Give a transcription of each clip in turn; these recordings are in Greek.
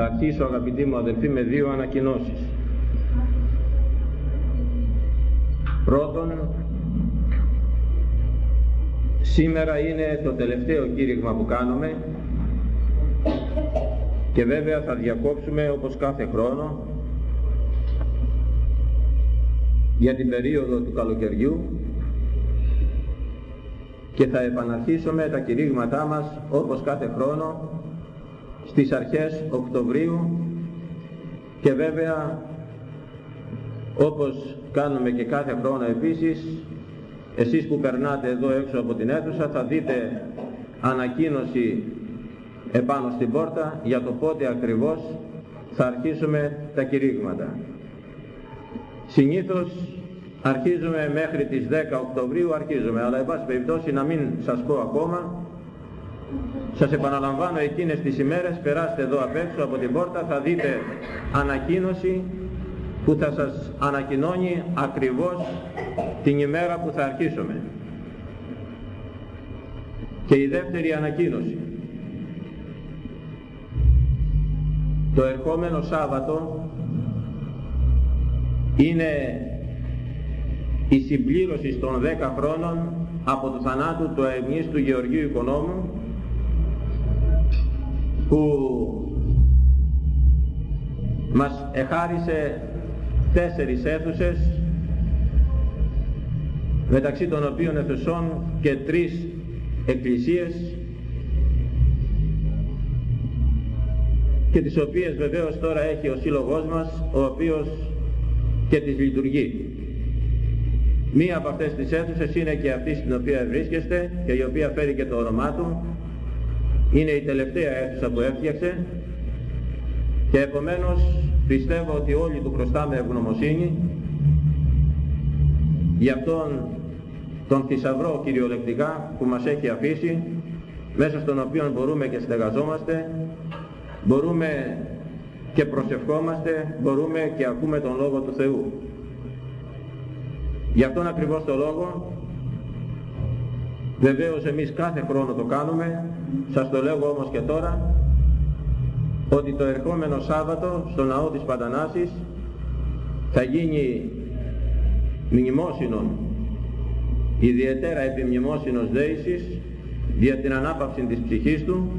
Θα αρχίσω αγαπητοί μου αδελφοί με δύο ανακοινώσεις. Πρώτον, σήμερα είναι το τελευταίο κήρυγμα που κάνουμε και βέβαια θα διακόψουμε όπως κάθε χρόνο για την περίοδο του καλοκαιριού και θα επαναρχίσουμε τα κηρύγματά μας όπως κάθε χρόνο στις αρχές Οκτωβρίου και βέβαια όπως κάνουμε και κάθε χρόνο επίσης εσείς που περνάτε εδώ έξω από την αίθουσα θα δείτε ανακοίνωση επάνω στην πόρτα για το πότε ακριβώς θα αρχίσουμε τα κηρύγματα. Συνήθως αρχίζουμε μέχρι τις 10 Οκτωβρίου αρχίζουμε, αλλά εν πάση περιπτώσει να μην σας πω ακόμα, σας επαναλαμβάνω εκείνες τις ημέρες, περάστε εδώ απ' έξω από την πόρτα, θα δείτε ανακοίνωση που θα σας ανακοινώνει ακριβώς την ημέρα που θα αρχίσουμε. Και η δεύτερη ανακοίνωση. Το ερχόμενο Σάββατο είναι η συμπλήρωση των 10 χρόνων από το θανάτου του αιμνής του Γεωργίου Οικονόμου που μας εχάρισε τέσσερις αίθουσες μεταξύ των οποίων αιθουσών και τρεις εκκλησίες και τις οποίες βεβαίως τώρα έχει ο σύλλογός μας ο οποίος και τις λειτουργεί. Μία από αυτές τις αίθουσες είναι και αυτή στην οποία βρίσκεστε και η οποία φέρει και το όνομά του. Είναι η τελευταία αίθουσα που έφτιαξε και επομένως πιστεύω ότι όλοι του χρωστάμε ευγνωμοσύνη. Για αυτόν τον θησαυρό κυριολεκτικά που μας έχει αφήσει μέσα στον οποίο μπορούμε και στεγαζόμαστε μπορούμε και προσευχόμαστε μπορούμε και ακούμε τον Λόγο του Θεού. Γι' αυτόν ακριβώς το λόγο, βεβαίως εμείς κάθε χρόνο το κάνουμε, σας το λέγω όμως και τώρα, ότι το ερχόμενο Σάββατο στο ναό της Παντανάσης θα γίνει μνημόσυνο, ιδιαίτερα επιμνημόσυνος δέησης για την ανάπαυση της ψυχής του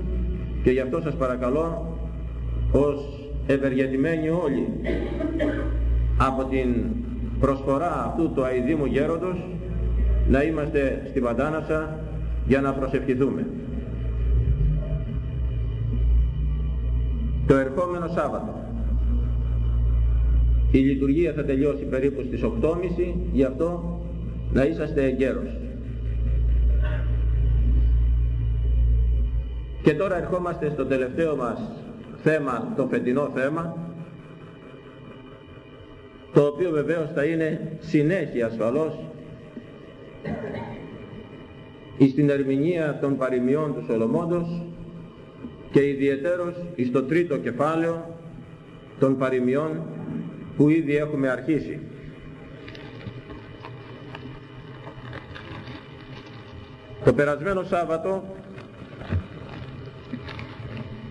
και γι' αυτό σας παρακαλώ ως ευεργετημένοι όλοι από την προσφορά αυτού του αηδήμου γέροντος να είμαστε στην Παντάνασα για να προσευχηθούμε. Το ερχόμενο Σάββατο η λειτουργία θα τελειώσει περίπου στις 8.30 γι' αυτό να είσαστε εγκαίρος. Και τώρα ερχόμαστε στο τελευταίο μας θέμα, το φετινό θέμα το οποίο βεβαίως θα είναι συνέχεια ασφαλώς στην ερμηνεία των παροιμιών του Σολομόντος και ιδιαιτέρως στο τρίτο κεφάλαιο των παροιμιών που ήδη έχουμε αρχίσει. Το περασμένο Σάββατο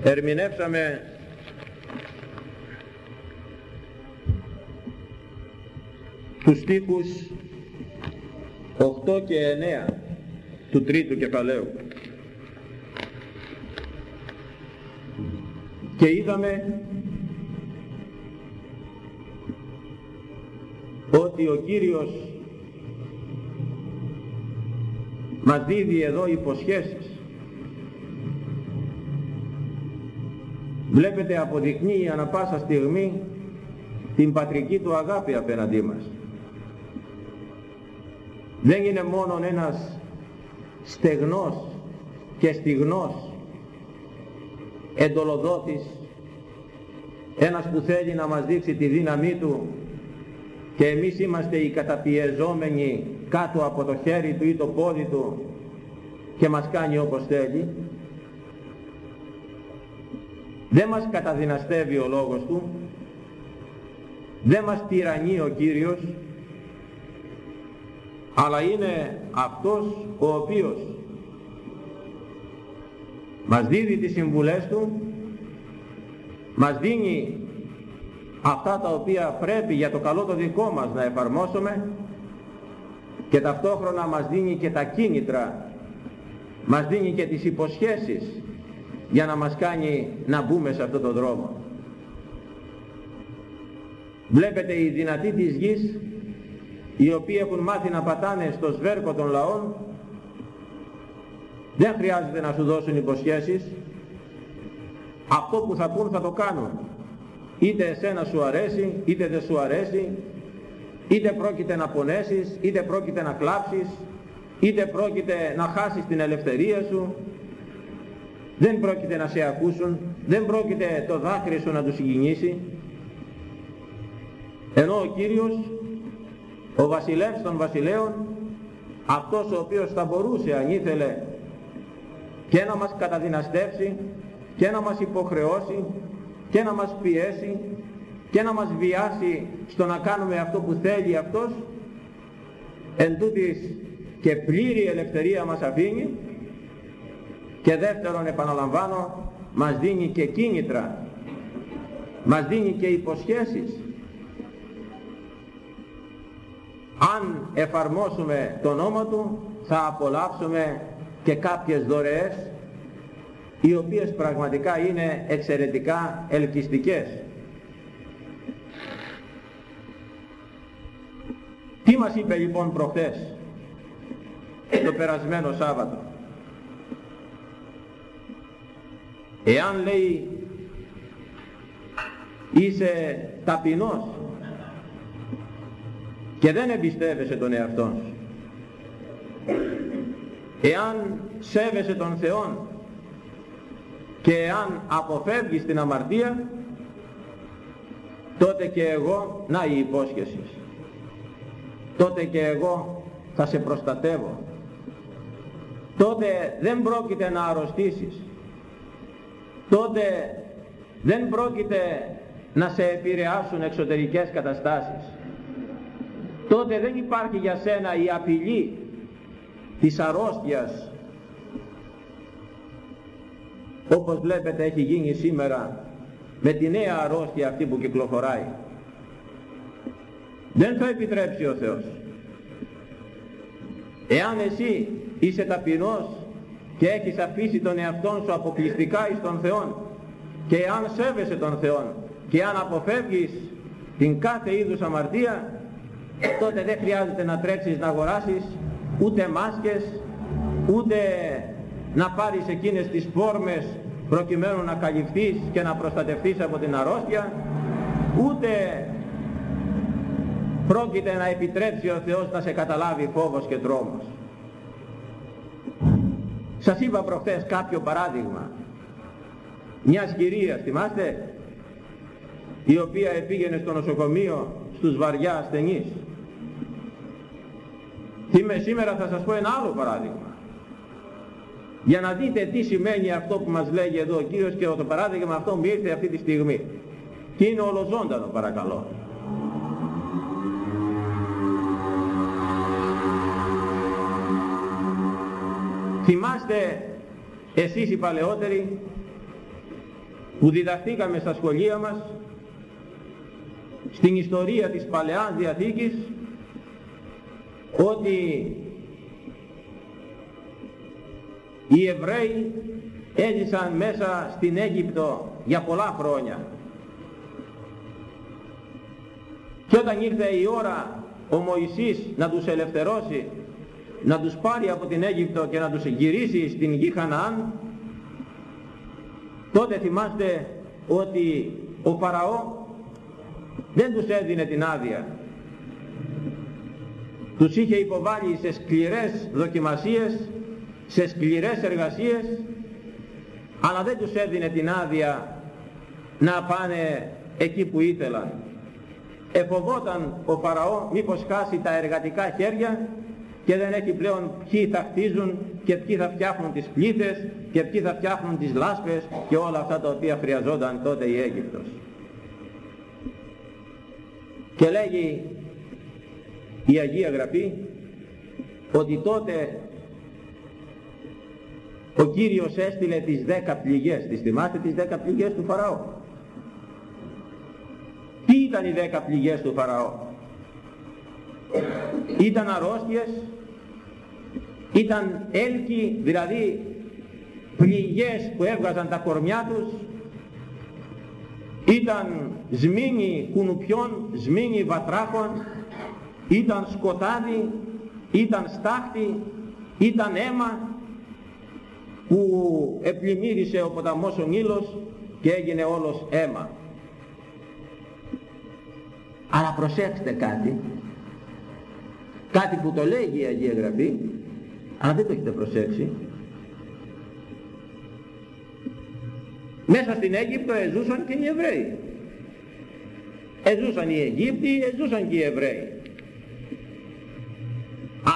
ερμηνεύσαμε τους στίχους 8 και 9 του τρίτου κεφαλαίου. Και είδαμε ότι ο Κύριος μας δίδει εδώ υποσχέσεις. Βλέπετε αποδεικνύει ανα πάσα στιγμή την πατρική του αγάπη απέναντί μας δεν είναι μόνο ένας στεγνός και στιγνός εντολοδότης ένας που θέλει να μας δείξει τη δύναμή του και εμείς είμαστε οι καταπιεζόμενοι κάτω από το χέρι του ή το πόδι του και μας κάνει όπως θέλει. Δεν μας καταδυναστεύει ο λόγος του. Δεν μας τυραννεί ο Κύριος. Αλλά είναι αυτός ο οποίος μας δίδει τις συμβουλές του μας δίνει αυτά τα οποία πρέπει για το καλό το δικό μας να εφαρμόσουμε και ταυτόχρονα μας δίνει και τα κίνητρα, μας δίνει και τις υποσχέσεις για να μας κάνει να μπούμε σε αυτόν τον δρόμο. Βλέπετε οι δυνατοί της γης, οι οποίοι έχουν μάθει να πατάνε στο σβέρκο των λαών, δεν χρειάζεται να σου δώσουν υποσχέσεις, αυτό που θα πούν θα το κάνουν. Είτε εσένα σου αρέσει, είτε δεν σου αρέσει, είτε πρόκειται να πονέσεις, είτε πρόκειται να κλάψεις, είτε πρόκειται να χάσεις την ελευθερία σου, δεν πρόκειται να σε ακούσουν, δεν πρόκειται το δάκρυ σου να τους συγκινήσει. Ενώ ο Κύριος, ο βασιλεύς των βασιλέων, αυτός ο οποίος θα μπορούσε αν ήθελε και να μας καταδυναστεύσει και να μας υποχρεώσει και να μας πιέσει και να μας βιάσει στο να κάνουμε αυτό που θέλει αυτός εν τούτης και πλήρη ελευθερία μας αφήνει. Και δεύτερον επαναλαμβάνω μας δίνει και κίνητρα μας δίνει και υποσχέσεις. Αν εφαρμόσουμε το νόμο του θα απολαύσουμε και κάποιες δωρεές οι οποίες πραγματικά είναι εξαιρετικά ελκυστικές. Τι μας είπε λοιπόν προχθές το περασμένο Σάββατο; Εάν λέει είσαι ταπεινός και δεν εμπιστεύεσαι τον εαυτό σου εάν σέβεσαι τον Θεό και αν αποφεύγεις την αμαρτία τότε και εγώ να η υπόσχεσης. Τότε και εγώ θα σε προστατεύω. Τότε δεν πρόκειται να αρρωστήσεις. Τότε δεν πρόκειται να σε επηρεάσουν εξωτερικές καταστάσεις. Τότε δεν υπάρχει για σένα η απειλή της αρρώστιας. Όπως βλέπετε έχει γίνει σήμερα με τη νέα αρρώστια αυτή που κυκλοφοράει. Δεν θα επιτρέψει ο Θεός. Εάν εσύ είσαι ταπεινός και έχεις αφήσει τον εαυτό σου αποκλειστικά εις τον Θεό και αν σέβεσαι τον Θεό και αν αποφεύγεις την κάθε είδους αμαρτία τότε δεν χρειάζεται να τρέξεις να αγοράσεις ούτε μάσκες ούτε να πάρεις εκείνες τις φόρμες προκειμένου να καλυφθείς και να προστατευτείς από την αρρώστια ούτε πρόκειται να επιτρέψει ο Θεός να σε καταλάβει φόβος και τρόμος. Σας είπα προχθές κάποιο παράδειγμα μιας κυρίας, θυμάστε, η οποία επήγαινε στο νοσοκομείο στους βαριά ασθενείς. Είμαι σήμερα θα σας πω ένα άλλο παράδειγμα για να δείτε τι σημαίνει αυτό που μας λέγει εδώ ο Κύριος και το παράδειγμα αυτό μου ήρθε αυτή τη στιγμή. Και είναι ολοζώντανο παρακαλώ. Θυμάστε εσείς οι παλαιότεροι που διδαχθήκαμε στα σχολεία μας στην ιστορία της Παλαιάς Διαθήκης ότι οι Εβραίοι έζησαν μέσα στην Αίγυπτο για πολλά χρόνια. Και όταν ήρθε η ώρα ο Μωυσής να τους ελευθερώσει, να τους πάρει από την Αίγυπτο και να τους γυρίσει στην γη Χαναάν, τότε θυμάστε ότι ο Φαραώ δεν τους έδινε την άδεια. Τους είχε υποβάλει σε σκληρές δοκιμασίες σε σκληρές εργασίες αλλά δεν τους έδινε την άδεια να πάνε εκεί που ήθελαν. Εφοβόταν ο Φαραώ μήπως χάσει τα εργατικά χέρια και δεν έχει πλέον ποιοι θα χτίζουν και ποιοι θα φτιάχνουν τις πλήθες και ποιοι θα φτιάχνουν τις λάσπες και όλα αυτά τα οποία χρειαζόταν τότε η Αίγυπτος. Και λέγει η Αγία Γραφή ότι τότε ο Κύριος έστειλε τις δέκα πληγές, τις θυμάστε τις δέκα πληγές του Φαραώ; Τι ήταν οι δέκα πληγές του Φαραώ; Ήταν αρρώστιες, ήταν έλκοι, δηλαδή πληγές που έβγαζαν τα κορμιά τους, ήταν σμήνη κουνουπιών, σμήνη βατράχων, ήταν σκοτάδι, ήταν στάχτη, ήταν αίμα που επλημμύρισε ο ποταμός ο Νείλος και έγινε όλος αίμα. Αλλά προσέξτε κάτι, κάτι που το λέγει η Αγία Γραφή, αλλά δεν το έχετε προσέξει. Μέσα στην Αίγυπτο εζούσαν και οι Εβραίοι. Εζούσαν οι Αιγύπτιοι, εζούσαν και οι Εβραίοι.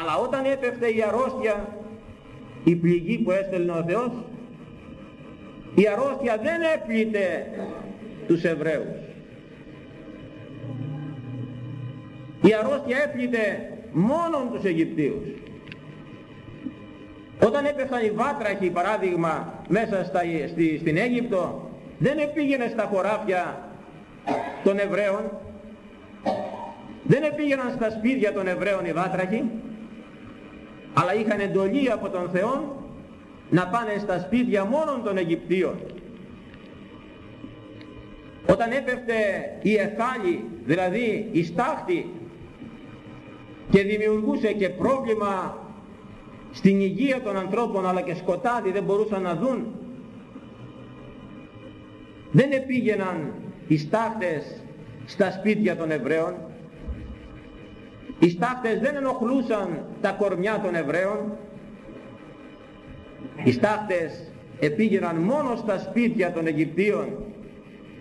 Αλλά όταν έπεφτε η αρρώστια, η πληγή που έστελνε ο Θεός, η αρρώστια δεν έπλητε τους Εβραίους. Η αρρώστια έπλητε μόνον τους Αιγυπτίους. Όταν έπεφταν οι βάτραχοι παράδειγμα μέσα στα, στη, στην Αίγυπτο δεν επήγαινε στα χωράφια των Εβραίων δεν επήγαιναν στα σπίτια των Εβραίων οι βάτραχοι αλλά είχαν εντολή από τον Θεό να πάνε στα σπίτια μόνον των Αιγυπτίων. Όταν έπεφτε η εθάλη, δηλαδή η στάχτη και δημιουργούσε και πρόβλημα στην υγεία των ανθρώπων αλλά και σκοτάδι δεν μπορούσαν να δουν δεν επήγαιναν οι στάχτες στα σπίτια των Εβραίων οι στάχτες δεν ενοχλούσαν τα κορμιά των Εβραίων. Οι στάχτες επήγαιναν μόνο στα σπίτια των Αιγυπτίων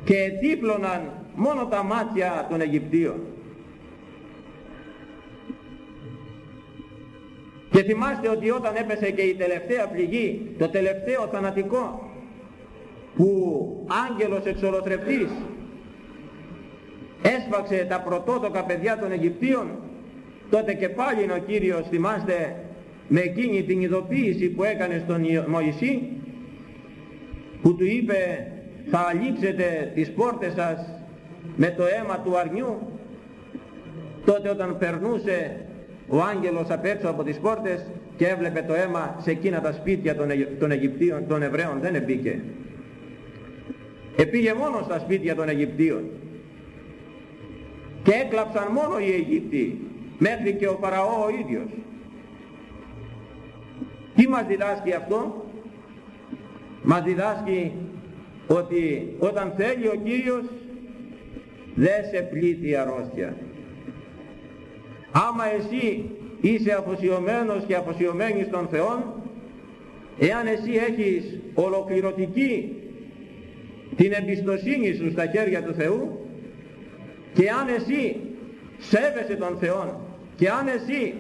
και ετύπλωναν μόνο τα μάτια των Αιγυπτίων. Και θυμάστε ότι όταν έπεσε και η τελευταία πληγή, το τελευταίο θανατικό, που άγγελος εξολοθρευτής έσφαξε τα πρωτότοκα παιδιά των Αιγυπτίων, τότε και πάλι ο Κύριος, θυμάστε, με εκείνη την ειδοποίηση που έκανε στον Μωυσή, που του είπε θα αλείψετε τις πόρτες σας με το αίμα του αρνιού, τότε όταν περνούσε ο άγγελος απ' έξω από τις πόρτες και έβλεπε το αίμα σε εκείνα τα σπίτια των, Αιγυ... των Αιγυπτίων, των Εβραίων, δεν επήκε. Επήγε μόνος στα σπίτια των Αιγυπτίων. Και έκλαψαν μόνο οι Αιγύπτιοι, μέχρι και ο Φαραώ ο ίδιος. Τι μας διδάσκει αυτό; Μας διδάσκει ότι όταν θέλει ο Κύριος δεν σε πλήττει αρρώστια. Άμα εσύ είσαι αφοσιωμένος και αφοσιωμένης στον Θεό, εάν εσύ έχεις ολοκληρωτική την εμπιστοσύνη σου στα χέρια του Θεού και αν εσύ σέβεσαι τον Θεό και αν εσύ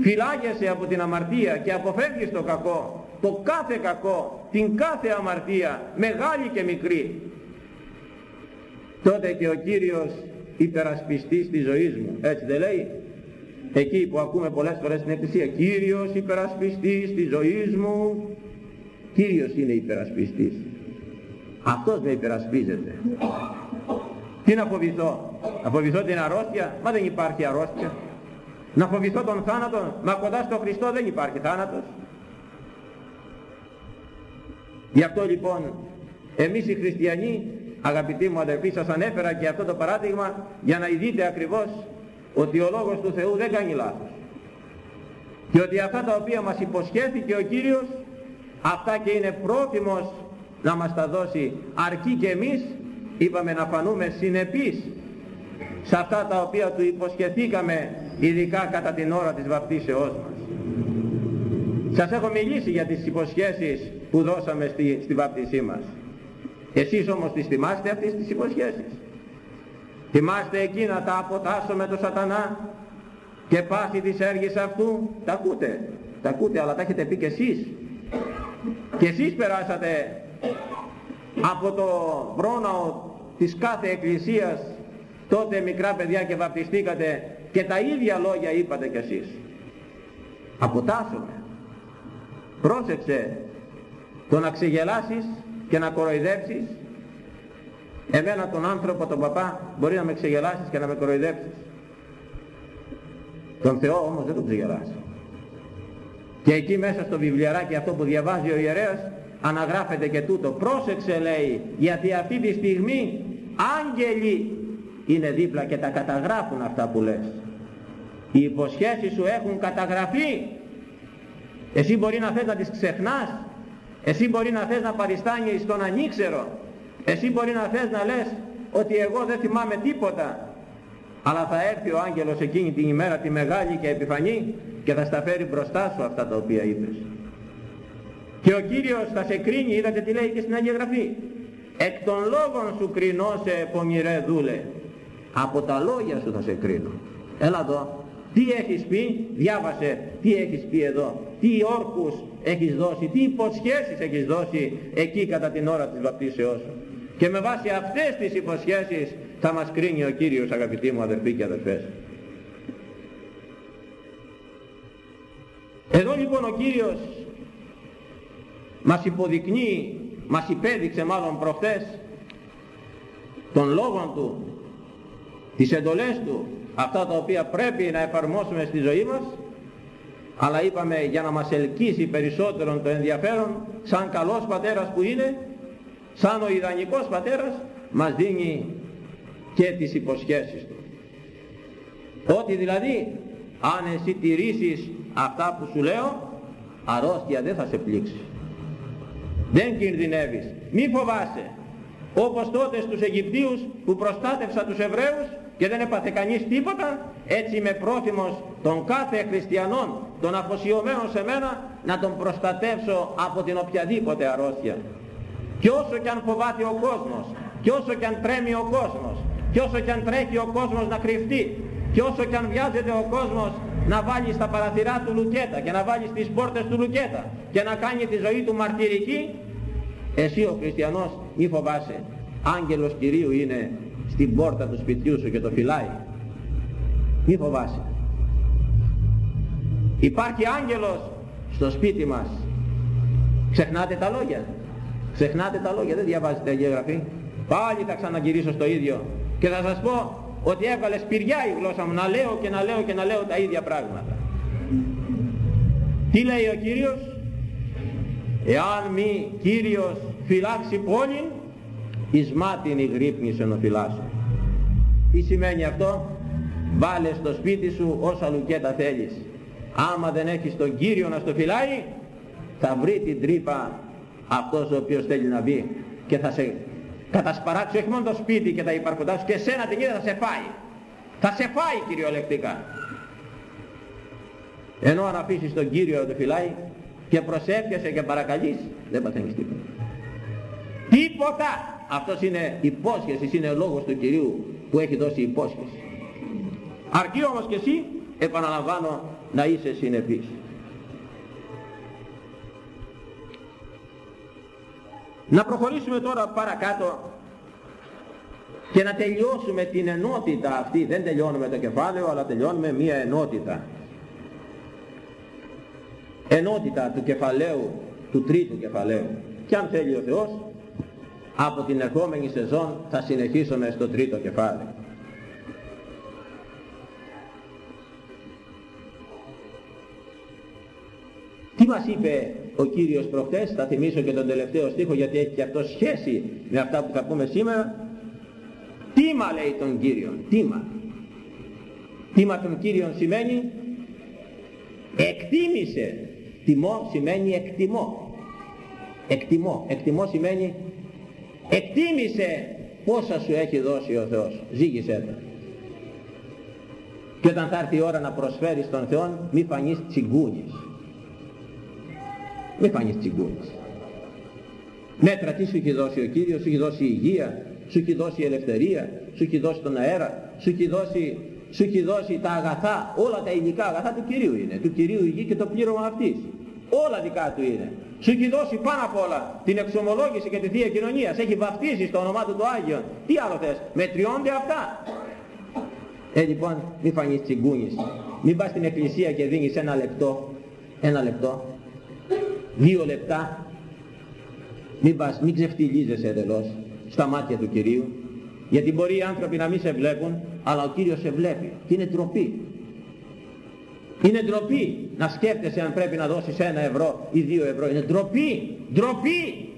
φυλάγεσαι από την αμαρτία και αποφεύγεις το κακό, το κάθε κακό, την κάθε αμαρτία, μεγάλη και μικρή, τότε και ο Κύριος υπερασπιστής της ζωής μου, έτσι δεν λέει, εκεί που ακούμε πολλές φορές στην Εκκλησία Κύριος υπερασπιστής της ζωής μου Κύριος είναι υπερασπιστής. Αυτός με υπερασπίζεται. Τι να φοβηθώ; Να φοβηθώ την αρρώστια; Μα δεν υπάρχει αρρώστια να φοβηθώ τον θάνατο μα κοντά στο Χριστό δεν υπάρχει θάνατος. Γι' αυτό λοιπόν εμείς οι χριστιανοί αγαπητοί μου αδερφοί σας ανέφερα και αυτό το παράδειγμα για να δείτε ακριβώς ότι ο Λόγος του Θεού δεν κάνει λάθος. Και ότι αυτά τα οποία μας υποσχέθηκε ο Κύριος αυτά και είναι πρόθυμος να μας τα δώσει αρκεί και εμείς είπαμε να φανούμε συνεπείς σε αυτά τα οποία του υποσχεθήκαμε ειδικά κατά την ώρα της βαπτίσεώς μας σας έχω μιλήσει για τις υποσχέσεις που δώσαμε στη, στη βαπτισή μας εσείς όμως τις θυμάστε αυτές τις υποσχέσεις Θυμάστε εκείνα τα αποτάσω με το σατανά και πάθη της έργης αυτού. Τα ακούτε, τα ακούτε αλλά τα έχετε πει και εσείς. Και εσείς περάσατε από το πρόναο της κάθε εκκλησίας τότε μικρά παιδιά και βαπτιστήκατε και τα ίδια λόγια είπατε κι εσείς. Αποτάσσομαι. Πρόσεξε το να ξεγελάσεις και να κοροϊδέψεις Εμένα τον άνθρωπο, τον παπά, μπορεί να με ξεγελάσεις και να με κοροϊδέψεις. Τον Θεό όμως δεν τον ξεγελάσει. Και εκεί μέσα στο βιβλιαράκι αυτό που διαβάζει ο ιερέας αναγράφεται και τούτο. Πρόσεξε λέει, γιατί αυτή τη στιγμή άγγελοι είναι δίπλα και τα καταγράφουν αυτά που λες. Οι υποσχέσεις σου έχουν καταγραφεί. Εσύ μπορεί να θες να τις ξεχνάς. Εσύ μπορεί να θες να παριστάνεις στον ανήξερο. Εσύ μπορεί να θες να λες ότι εγώ δεν θυμάμαι τίποτα. Αλλά θα έρθει ο άγγελος εκείνη την ημέρα τη μεγάλη και επιφανή και θα στα φέρει μπροστά σου αυτά τα οποία είπες. Και ο Κύριος θα σε κρίνει, είδατε τι λέει και στην Αγία Γραφή. Εκ των λόγων σου κρινώσε πονηρέ δούλε. Από τα λόγια σου θα σε κρίνω. Έλα εδώ. Τι έχεις πει, διάβασε, τι έχεις πει εδώ, τι όρκους έχεις δώσει, τι υποσχέσεις έχεις δώσει εκεί κατά την ώρα της βαπτίσεώς σου. Και με βάση αυτές τις υποσχέσεις θα μας κρίνει ο Κύριος αγαπητοί μου αδερφοί και αδερφές. Εδώ λοιπόν ο Κύριος μας υποδεικνύει, μας υπέδειξε μάλλον προχθές των λόγων Του, τις εντολές Του, αυτά τα οποία πρέπει να εφαρμόσουμε στη ζωή μας, αλλά είπαμε για να μας ελκύσει περισσότερο το ενδιαφέρον, σαν καλός πατέρας που είναι, σαν ο ιδανικός πατέρας, μας δίνει και τις υποσχέσεις Του. Ότι δηλαδή, αν εσύ τηρήσεις αυτά που σου λέω, αρρώστια δεν θα σε πλήξει. Δεν κινδυνεύεις. Μη φοβάσαι. Όπως τότε στους Αιγυπτίους που προστάτευσα τους Εβραίους και δεν έπαθε κανείς τίποτα, έτσι είμαι πρόθυμος των κάθε χριστιανών, των αφοσιωμένων σε μένα, να τον προστατεύσω από την οποιαδήποτε αρρώστια. Και όσο και αν φοβάται ο κόσμος, και όσο και αν τρέμει ο κόσμος, και όσο και αν τρέχει ο κόσμος να κρυφτεί, και όσο και αν βιάζεται ο κόσμος να βάλει στα παραθυρά του λουκέτα και να βάλει στις πόρτες του λουκέτα και να κάνει τη ζωή του μαρτυρική εσύ ο χριστιανός μη φοβάσαι άγγελος Κυρίου είναι στην πόρτα του σπιτιού σου και το φυλάει. Μη φοβάσαι. Υπάρχει άγγελος στο σπίτι μας. Ξεχνάτε τα λόγια. Ξεχνάτε τα λόγια. Δεν διαβάζετε Αγία Γραφή πάλι θα ξαναγυρίσω στο ίδιο. Και θα σας πω ότι έβγαλε σπηριά η γλώσσα μου να λέω και να λέω και να λέω τα ίδια πράγματα. Τι λέει ο Κύριος; Εάν μη Κύριος φυλάξει πόλη εις μάτιν η γρύπνη φυλάσσω. Τι σημαίνει αυτό; Βάλε στο σπίτι σου όσα λουκέτα θέλεις άμα δεν έχεις τον Κύριο να στο φυλάει θα βρει την τρύπα αυτός ο οποίος θέλει να μπει και θα σε κατασπαράξει όχι μόνο το σπίτι και τα υπαρχοντά σου και σένα την ίδια θα σε φάει. Θα σε φάει κυριολεκτικά. Ενώ αν αφήσεις τον Κύριο να το φυλάει και προσεύχεσαι και παρακαλείς δεν παθαίνεις τίποτα. Τίποτα! Αυτός είναι υπόσχεσης, είναι λόγος του Κυρίου που έχει δώσει υπόσχεση. Αρκεί όμως και εσύ, επαναλαμβάνω, να είσαι συνεπής. Να προχωρήσουμε τώρα παρακάτω και να τελειώσουμε την ενότητα αυτή. Δεν τελειώνουμε το κεφάλαιο, αλλά τελειώνουμε μία ενότητα. Ενότητα του κεφαλαίου, του τρίτου κεφαλαίου. Και αν θέλει ο Θεός, από την ερχόμενη σεζόν θα συνεχίσουμε στο τρίτο κεφάλαιο. Τι μας είπε ο Κύριος προχτές, θα θυμίσω και τον τελευταίο στίχο γιατί έχει και αυτό σχέση με αυτά που θα πούμε σήμερα. Τίμα λέει τον Κύριον, τίμα. Τίμα των Κύριων σημαίνει εκτίμησε. Τιμώ σημαίνει εκτιμώ. Εκτιμώ. Εκτιμώ σημαίνει εκτίμησε πόσα σου έχει δώσει ο Θεός. Ζήγησέ το. Και όταν θα έρθει η ώρα να προσφέρεις τον Θεό μη φανείς τσιγκούνης. Μη φανείς τσιγκούνης. Μέτρα τι σου έχει δώσει ο Κύριος, σου έχει δώσει υγεία, σου έχει δώσει ελευθερία, σου έχει δώσει τον αέρα, σου έχει δώσει, σου έχει δώσει τα αγαθά, όλα τα υλικά αγαθά του Κυρίου είναι, του Κυρίου η γη και το πλήρωμα αυτής. Όλα δικά του είναι. Σου έχει δώσει πάνω απ' όλα την εξομολόγηση και τη Θεία Κοινωνία. Σε έχει βαφτίσει στο όνομά του το Άγιο. Τι άλλο θες, μετριώνται αυτά; Ε, λοιπόν, μη φανείς τσιγκούνης. Μην πας στην εκκλησία και δίνεις ένα λεπτό, ένα λεπτό, δύο λεπτά. Μην πας, μην ξεφτυλίζεσαι εντελώς στα μάτια του Κυρίου γιατί μπορεί οι άνθρωποι να μην σε βλέπουν αλλά ο Κύριος σε βλέπει και είναι ντροπή είναι ντροπή να σκέφτεσαι αν πρέπει να δώσεις ένα ευρώ ή δύο ευρώ. Είναι ντροπή ντροπή.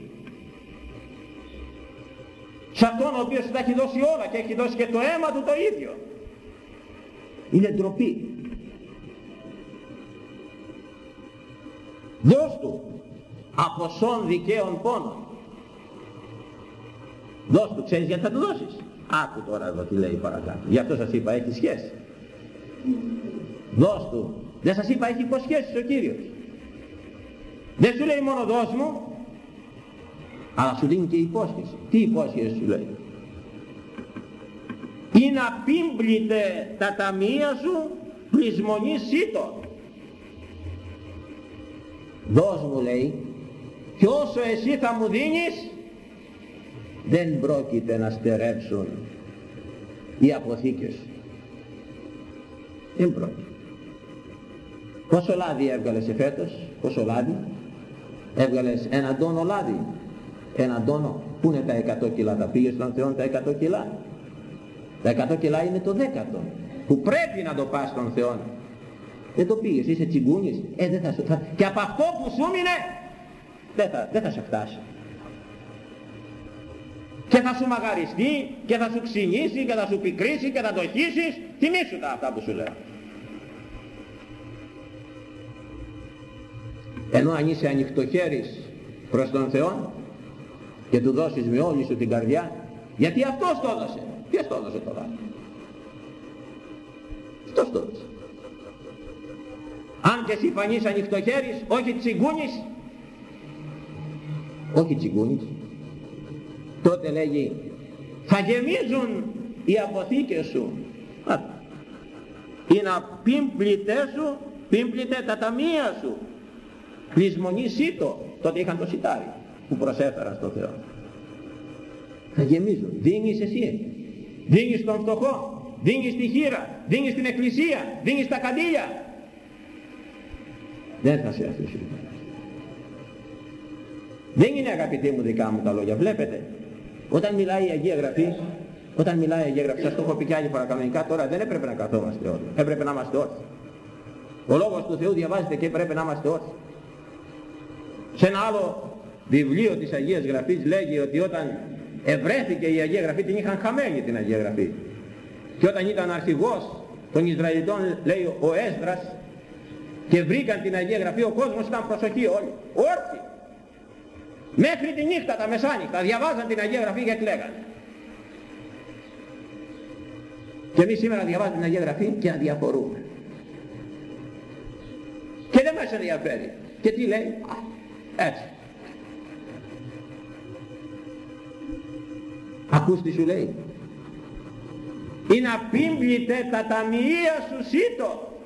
Σε αυτόν ο οποίος τα έχει δώσει όλα και έχει δώσει και το αίμα του το ίδιο. Είναι ντροπή. Δώσ' του από σών δικαίων πόνων. Δώσ' του ξέρεις γιατί θα του δώσεις; Άκου τώρα εδώ τι λέει παρακάτω. Γι' αυτό σας είπα έχει σχέση δώσ' του. Δεν σας είπα έχει υποσχέσεις ο Κύριος. Δεν σου λέει μόνο δώσ' μου αλλά σου δίνει και υπόσχεση. Τι υπόσχεση σου λέει; Ή να πίμπλητε τα ταμεία σου πλεισμονή σύτο δώσ' μου λέει και όσο εσύ θα μου δίνεις δεν πρόκειται να στερέψουν οι αποθήκες. Δεν πρόκειται πόσο λάδι έβγαλες εφέτος πόσο λάδι; Έβγαλες ένα τόνο λάδι. Ένα τόνο που είναι τα 100 κιλά τα πήγες στον Θεό τα 100 κιλά. Τα 100 κιλά είναι το δέκατο που πρέπει να το πας στον Θεό. Δεν το πήγες, είσαι τσιγκούνης. Ε, δεν θα, θα, και από αυτό που σου μείνε δεν θα, δεν θα σε φτάσει. Και θα σου μαγαριστεί και θα σου ξυνήσει και θα σου πικρίσει και θα το χύσεις. Θυμήσου τα αυτά που σου λέω ενώ αν είσαι ανοιχτοχέρης προς τον Θεό και του δώσεις με όλη σου την καρδιά γιατί αυτός το έδωσε. Ποιος το έδωσε τώρα αυτός το έδωσε. Αν και εσύ φανείς ανοιχτοχέρης όχι τσιγκούνης όχι τσιγκούνης τότε λέγει θα γεμίζουν οι αποθήκες σου ή να πίμπλητε σου πίμπλητε τα ταμεία σου λησμονή σύτο τότε είχαν το σιτάρι που προσέφεραν στο Θεό. Θα γεμίζουν δίνεις εσύ. Δίνεις τον φτωχό. Δίνεις τη χείρα. Δίνεις την εκκλησία. Δίνεις τα καντήλια. Δεν θα σε αφήσει δεν είναι αγαπητοί μου δικά μου τα λόγια. Βλέπετε όταν μιλάει η Αγία Γραφή, όταν μιλάει η Αγία Γραφή, σας το έχω πει και άλλη φορά κανονικά, τώρα δεν έπρεπε να καθόμαστε όλοι. Έπρεπε να είμαστε όρθιοι. Ο Λόγος του Θεού διαβάζεται και πρέπει να είμαστε όρθιοι. Σε ένα άλλο βιβλίο της Αγίας Γραφής λέγει ότι όταν ευρέθηκε η Αγία Γραφή την είχαν χαμένη την Αγία Γραφή. Και όταν ήταν αρχηγός των Ισραηλιτών λέει ο Έσδρας και βρήκαν την Αγία Γραφή ο κόσμος ήταν προσοχή όλοι. Όρθιοι. Μέχρι τη νύχτα τα μεσάνυχτα διαβάζαν την Αγία Γραφή και κλαίγανε. Και εμείς σήμερα διαβάζουμε την Αγία Γραφή και αδιαφορούμε. Και δεν μας ενδιαφέρει. Και τι λέει, α, έτσι. Ακούς τι σου λέει. Είναι απίμπλητε τα ταμεία σου σύτο.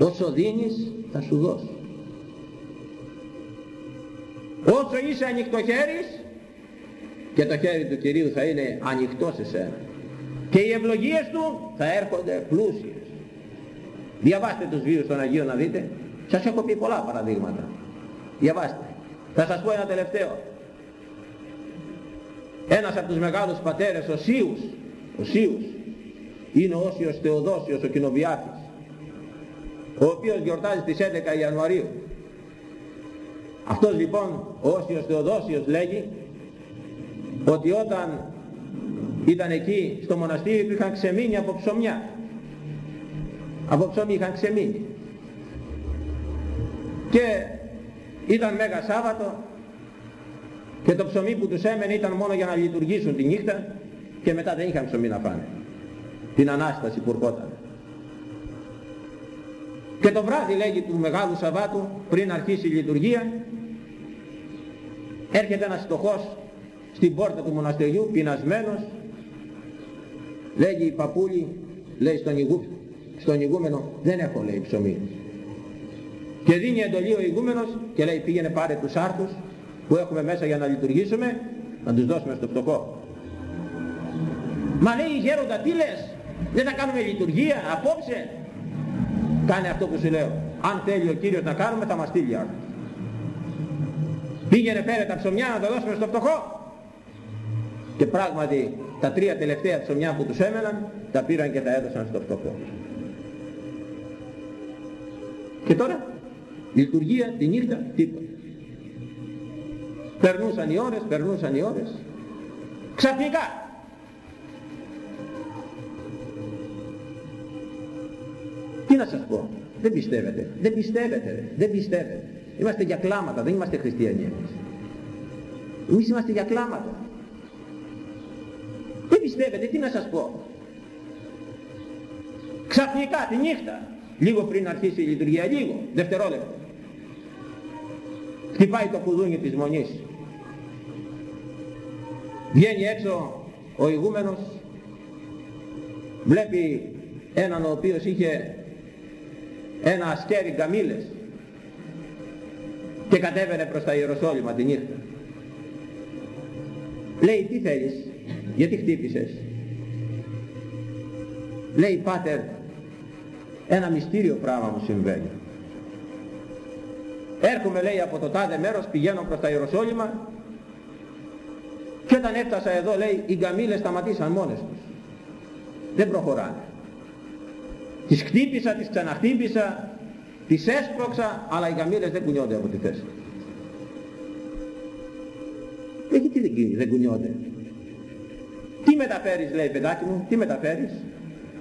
Όσο δίνεις θα σου δώσει. Όσο είσαι ανοιχτοχέρης και το χέρι του Κυρίου θα είναι ανοιχτό σε σένα. Και οι ευλογίες του θα έρχονται πλούσιες. Διαβάστε τους βίους των Αγίων να δείτε. Σας έχω πει πολλά παραδείγματα. Διαβάστε. Θα σας πω ένα τελευταίο. Ένας από τους μεγάλους πατέρες, ο Σίους, ο Σίους, είναι ο Όσιος Θεοδόσιος, ο Κοινοβιάτης, ο οποίος γιορτάζει στις 11 Ιανουαρίου. Αυτός λοιπόν ο Όσιος Θεοδόσιος λέγει ότι όταν ήταν εκεί στο μοναστήρι του είχαν ξεμείνει από ψωμιά. Από ψωμί είχαν ξεμείνει. Και ήταν Μέγα Σάββατο και το ψωμί που τους έμενε ήταν μόνο για να λειτουργήσουν τη νύχτα και μετά δεν είχαν ψωμί να φάνε. Την Ανάσταση που ερχόταν. Και το βράδυ λέγει του Μεγάλου Σαββάτου πριν αρχίσει η λειτουργία έρχεται ένας φτωχός στην πόρτα του μοναστεριού πεινασμένος λέγει η παππούλη λέει στον, ηγού, στον ηγούμενο δεν έχω λέει ψωμί και δίνει εντολή ο ηγούμενος και λέει πήγαινε πάρε τους άρτους που έχουμε μέσα για να λειτουργήσουμε να τους δώσουμε στο φτωχό μα λέει γέροντα τι λες; Δεν θα κάνουμε λειτουργία απόψε; Κάνε αυτό που σου λέω αν θέλει ο Κύριος να κάνουμε θα μας στείλει άρτους Πήγαινε φέρε τα ψωμιά να τα δώσουμε στο φτωχό. Και πράγματι τα τρία τελευταία ψωμιά που τους έμεναν τα πήραν και τα έδωσαν στο φτωχό. Και τώρα; Λειτουργία τη νύχτα τίποτα. Περνούσαν οι ώρες, περνούσαν οι ώρες. Ξαφνικά Τι να σας πω. Δεν πιστεύετε. Δεν πιστεύετε. Δεν πιστεύετε. Είμαστε για κλάματα. Δεν είμαστε χριστιανοί εμείς. Εμείς είμαστε για κλάματα. Δεν πιστεύετε. Τι να σας πω. Ξαφνικά τη νύχτα. Λίγο πριν αρχίσει η λειτουργία. Λίγο. Δευτερόλεπτο. Χτυπάει το κουδούνι της μονής. Βγαίνει έξω ο ηγούμενος. Βλέπει έναν ο οποίος είχε ένα ασκέρι γκαμίλες και κατέβαινε προς τα Ιεροσόλυμα τη νύχτα. Λέει τι θέλεις, γιατί χτύπησες; Λέει πάτερ, ένα μυστήριο πράγμα μου συμβαίνει. Έρχομαι λέει από το τάδε μέρος, πηγαίνω προς τα Ιεροσόλυμα και όταν έφτασα εδώ λέει οι γκαμίλες σταματήσαν μόνες τους. Δεν προχωράνε. Τις χτύπησα, τις ξαναχτύπησα, τις έσπρωξα, αλλά οι γαμήλες δεν κουνιόνται από τη θέση. Ε, γιατί δεν, δεν κουνιόνται; Τι μεταφέρεις λέει παιδάκι μου, τι μεταφέρεις;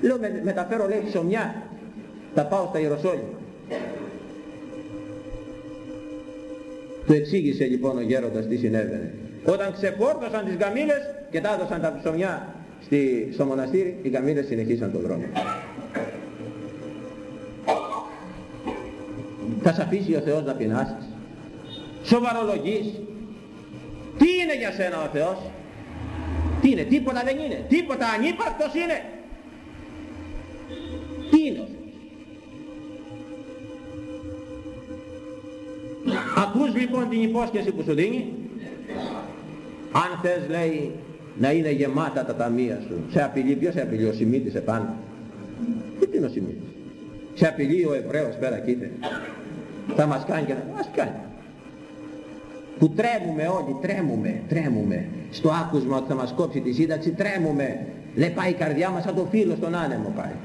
Λέω με, μεταφέρω λέει ψωμιά, τα πάω στα Ιεροσόλυμα. Του εξήγησε λοιπόν ο γέροντας τι συνέβαινε. Όταν ξεφόρτωσαν τις γαμήλες και τα έδωσαν τα ψωμιά στη, στο μοναστήρι, οι γαμήλες συνεχίσαν τον δρόμο. Θα σε αφήσει ο Θεός να πεινάσεις. Σοβαρολογείς. Τι είναι για σένα ο Θεός; Τι είναι, τίποτα δεν είναι. Τίποτα ανύπαρκτος είναι. Τι είναι; ο Θεός. Ακούς λοιπόν την υπόσχεση που σου δίνει; Αν θες λέει να είναι γεμάτα τα ταμεία σου. Σε απειλεί, ποιος σε απειλεί, ο Σιμίτης επάνω; Τι είναι ο Σιμίτης; Σε απειλεί ο Εβραίος πέρα κοίτα θα μας κάνει και θα μας κάνει. Που τρέμουμε όλοι, τρέμουμε, τρέμουμε. Στο άκουσμα ότι θα μας κόψει τη σύνταξη, τρέμουμε. Λέει πάει η καρδιά μας σαν το φίλο στον άνεμο πάει.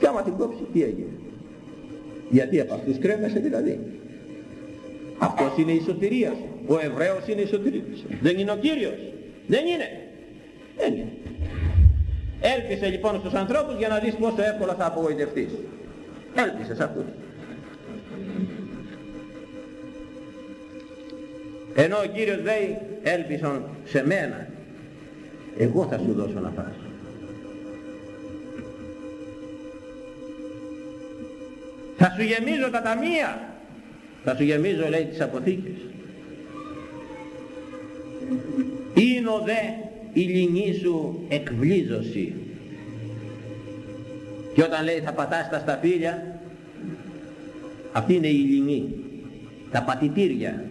Και άμα την κόψει, τι έγινε; Γιατί από αυτούς κρέμεσαι δηλαδή. Αυτός είναι η σωτηρία σου. Ο Εβραίος είναι η σωτηρία σου. Δεν είναι ο Κύριος. Δεν είναι. Δεν είναι. Έλπισε λοιπόν στους ανθρώπους για να δεις πόσο εύκολα θα απογοητευτείς. Έλπισε σε αυτούς. Ενώ ο Κύριος λέει έλπισαν σε μένα. Εγώ θα σου δώσω να φας. Σου γεμίζω τα ταμεία. Θα σου γεμίζω λέει τις αποθήκες. Είναι δε η λινή σου εκβλίζωση και όταν λέει θα πατάς τα σταφύλια, αυτή είναι η λινή, τα πατητήρια.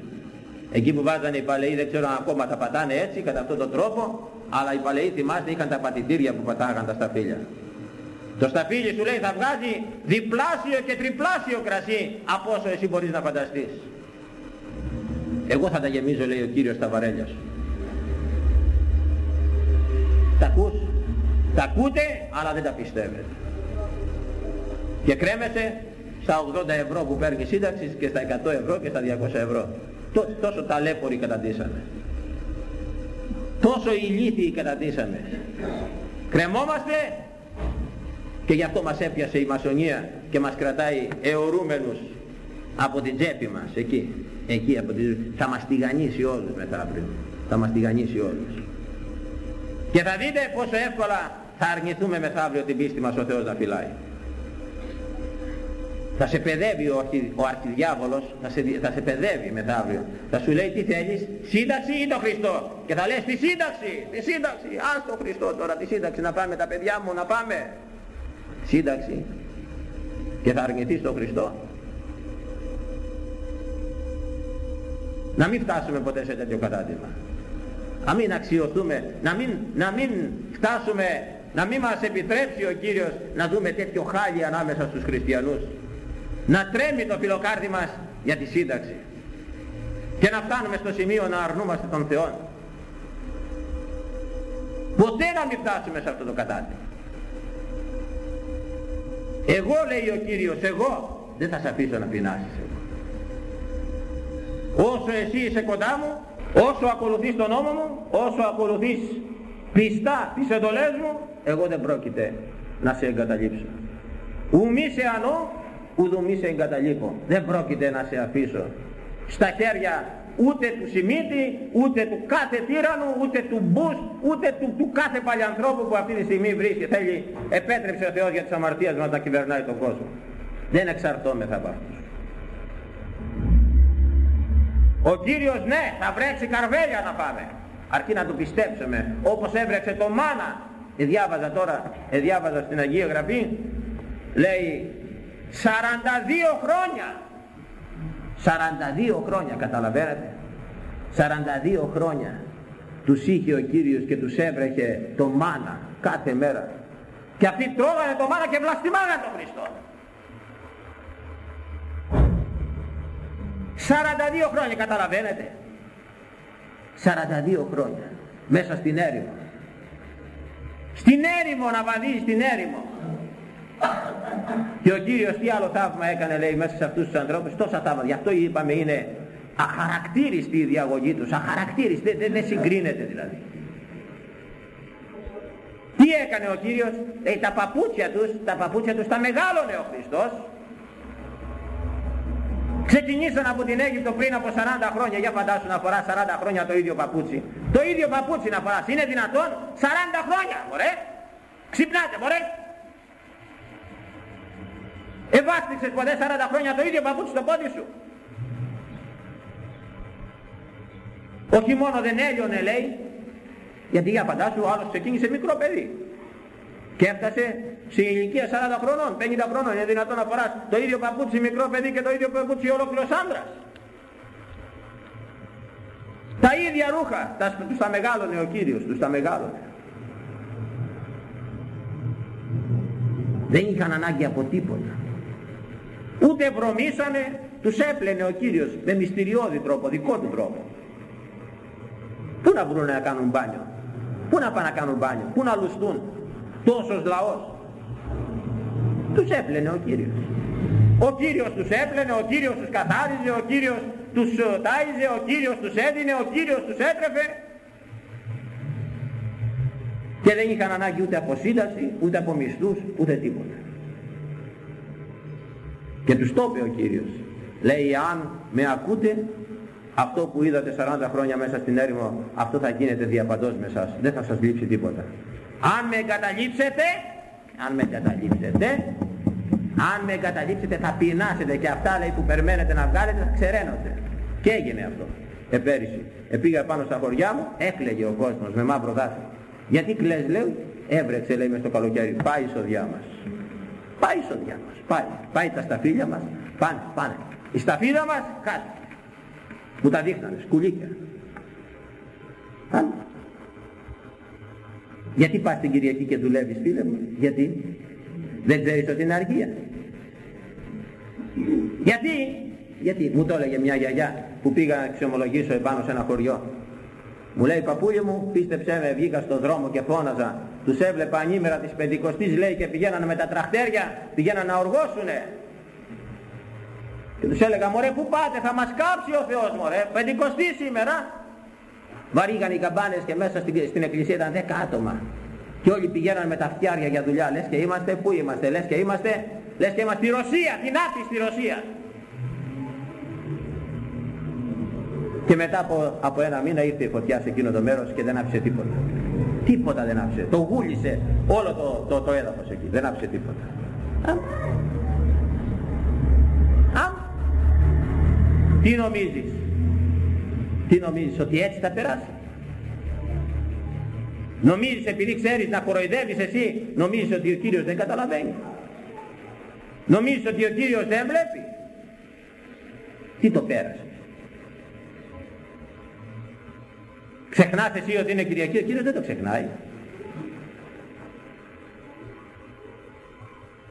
Εκεί που βάζανε οι παλαιοί, δεν ξέρω αν ακόμα τα πατάνε έτσι, κατά αυτόν τον τρόπο, αλλά οι παλαιοί θυμάστε είχαν τα πατητήρια που πατάγαν τα σταφύλια. Το σταφύλι σου λέει θα βγάζει διπλάσιο και τριπλάσιο κρασί από όσο εσύ μπορείς να φανταστείς. Εγώ θα τα γεμίζω λέει ο Κύριος στα βαρέλια σου. Τα ακούς, τα ακούτε αλλά δεν τα πιστεύετε και κρέμεται στα 80 ευρώ που παίρνει σύνταξης και στα 100 ευρώ και στα 200 ευρώ. Τόσο ταλέποροι καταντήσαμε. Τόσο ηλίθιοι καταντήσαμε. Κρεμόμαστε και γι' αυτό μας έπιασε η μασονία και μας κρατάει αιωρούμενους από την τσέπη μας εκεί. Εκεί από την... θα μας τηγανίσει όλους αύριο. Θα μας τηγανίσει όλους. Και θα δείτε πόσο εύκολα θα αρνηθούμε μεθαύριο την πίστη μας ο Θεός να φυλάει. Θα σε παιδεύει ο, αρχι, ο αρχιδιάβολος, θα σε, θα σε παιδεύει μεθαύριο. Θα σου λέει τι θέλεις, σύνταξη ή το Χριστό. Και θα λες τη σύνταξη, τη σύνταξη, ας το Χριστό τώρα, τη σύνταξη να πάμε τα παιδιά μου, να πάμε. Σύνταξη. Και θα αρνηθείς τον Χριστό. Να μην φτάσουμε ποτέ σε τέτοιο κατάδειγμα. Να μην αξιοθούμε, να μην, να μην φτάσουμε, να μην μας επιτρέψει ο Κύριος να δούμε τέτοιο χάλι ανάμεσα στους χριστιανούς να τρέμει το φιλοκάρδι μας για τη σύνταξη. και να φτάνουμε στο σημείο να αρνούμαστε τον Θεό. Ποτέ να μην φτάσουμε σε αυτό το κατάστημα. Εγώ λέει ο Κύριος, εγώ δεν θα σε αφήσω να πεινάσεις. Όσο εσύ είσαι κοντά μου, όσο ακολουθείς τον νόμο μου, όσο ακολουθείς πιστά τις εντολές μου, εγώ δεν πρόκειται να σε εγκαταλείψω. Ου μη σε ανώ, ουδου μη σε εγκαταλείπω. Δεν πρόκειται να σε αφήσω στα χέρια ούτε του Σιμίτη, ούτε του κάθε τύρανου, ούτε του Μπούς, ούτε του, του κάθε παλιανθρώπου που αυτή τη στιγμή βρίσκει. Θέλει, επέτρεψε ο Θεός για τις αμαρτίες να τα κυβερνάει τον κόσμο. Δεν εξαρτώμεθα από αυτούς. Ο Κύριος ναι, θα βρέξει καρβέλια να πάμε. Αρκεί να το πιστέψουμε. Όπως έβρεξε το μάνα. Εδιάβαζα τώρα, εδιάβαζα στην Αγία Γραφή, λέει 42 χρόνια 42 χρόνια καταλαβαίνετε. 42 χρόνια. Τους είχε ο Κύριος και τους έβρεχε το μάνα κάθε μέρα. Και αυτοί τρώγανε το μάνα και βλαστημάγανε τον Χριστό. 42 χρόνια καταλαβαίνετε. 42 χρόνια. Μέσα στην έρημο. Στην έρημο να βαδίζει στην έρημο και ο Κύριος τι άλλο θαύμα έκανε λέει μέσα σε αυτούς τους ανθρώπους, τόσα θαύματα. Γι' αυτό είπαμε είναι αχαρακτήριστη η διαγωγή τους, αχαρακτήριστη, δεν, δεν συγκρίνεται δηλαδή. Τι έκανε ο Κύριος, ε, τα παπούτσια τους, τα παπούτσια τους τα μεγάλωνε ο Χριστός. Ξεκινήσαν από την Αίγυπτο πριν από 40 χρόνια, για φαντάσου να φοράς 40 χρόνια το ίδιο παπούτσι. Το ίδιο παπούτσι να φοράς, είναι δυνατόν 40 χρόνια, μωρέ. Ξυπνάτε, μωρέ. Εβάστηξες ποτέ 40 χρόνια το ίδιο παπούτσι στο πόδι σου. Όχι μόνο δεν έλειωνε λέει, γιατί για φαντάσου ο άλλος ξεκίνησε μικρό παιδί. Και έφτασε σε ηλικία 40 χρονών, 50 χρονών, είναι δυνατόν να φοράς το ίδιο παπούτσι μικρό παιδί και το ίδιο παπούτσι ολόκληρος άντρας. Τα ίδια ρούχα, τα, τους τα μεγάλωνε ο Κύριος, τους τα μεγάλωνε. Δεν είχαν ανάγκη από τίποτα ούτε βρωμήσανε τους έπλαινε ο Κύριος με μυστηριώδη τρόπο, δικό του τρόπο. Πού να βρουν να κάνουν μπάνιο; Πού να πάνε να κάνουν μπάνιο; Πού να λουστούν; Τόσος λαός. Τους έπλαινε ο Κύριος. Ο Κύριος τους έπλαινε, ο Κύριος τους καθάριζε, ο Κύριος τους ε, τάιζε, ο Κύριος τους έδινε, ο Κύριος τους έτρεφε. Και δεν είχαν ανάγκη ούτε από σύνταση, ούτε από μισθούς, ούτε τίποτα. Και τους το είπε ο Κύριος. Λέει αν με ακούτε αυτό που είδατε 40 χρόνια μέσα στην έρημο αυτό θα γίνεται διαπαντός με εσάς. Δεν θα σας λείψει τίποτα. Αν με εγκαταλείψετε, αν με εγκαταλείψετε, αν με εγκαταλείψετε θα πεινάσετε και αυτά λέει που περιμένετε να βγάλετε θα ξεραίνονται. Και έγινε αυτό. Επέρυσι. Επήγα πάνω στα χωριά μου, έκλαιγε ο κόσμος με μαύρο δάχτυλο. Γιατί κλαις λέει, έβρεξε λέει μες στο καλοκαίρι, πάει η σοδιά μας. Πάει η σοδιά μας. Πάει, πάει τα σταφύλια μας, πάνε, πάνε. Η σταφύλια μας, κάτω. Μου τα δείχνανε, σκουλίκια. Πάνε. Γιατί πας την Κυριακή και δουλεύεις φίλε μου, γιατί δεν ξέρεις ότι είναι αργία. Γιατί, γιατί μου το έλεγε μια γιαγιά που πήγα να ξεμολογήσω επάνω σε ένα χωριό. Μου λέει παππούλιο μου πίστεψέ με βγήκα στον δρόμο και φώναζα τους έβλεπα ανήμερα της Πεντηκοστής λέει και πηγαίνανε με τα τραχτέρια, πηγαίνανε να οργώσουνε. Και τους έλεγα μωρέ πού πάτε θα μας κάψει ο Θεός μωρέ, Πεντηκοστή σήμερα. Βαρύγαν οι καμπάνες και μέσα στην, στην εκκλησία ήταν δέκα άτομα. Και όλοι πηγαίνανε με τα φτιάρια για δουλειά. Λες και είμαστε, πού είμαστε, λες και είμαστε, λες και είμαστε στη Ρωσία, την στη Ρωσία. Και μετά από, από ένα μήνα ήρθε η φωτιά σε εκείνο το μέρος και δεν άφησε τίποτα. Τίποτα δεν άφησε. Το γούλησε όλο το, το, το έδαφος εκεί. Δεν άφησε τίποτα. Α. Α. Τι νομίζεις; Τι νομίζεις ότι έτσι θα περάσει; Νομίζεις επειδή ξέρεις να κοροϊδεύεις εσύ, νομίζεις ότι ο Κύριος δεν καταλαβαίνει; Νομίζεις ότι ο Κύριος δεν βλέπει; Τι το πέρασε; Ξεχνάς εσύ ότι είναι Κυριακή, ο Κύριος δεν το ξεχνάει.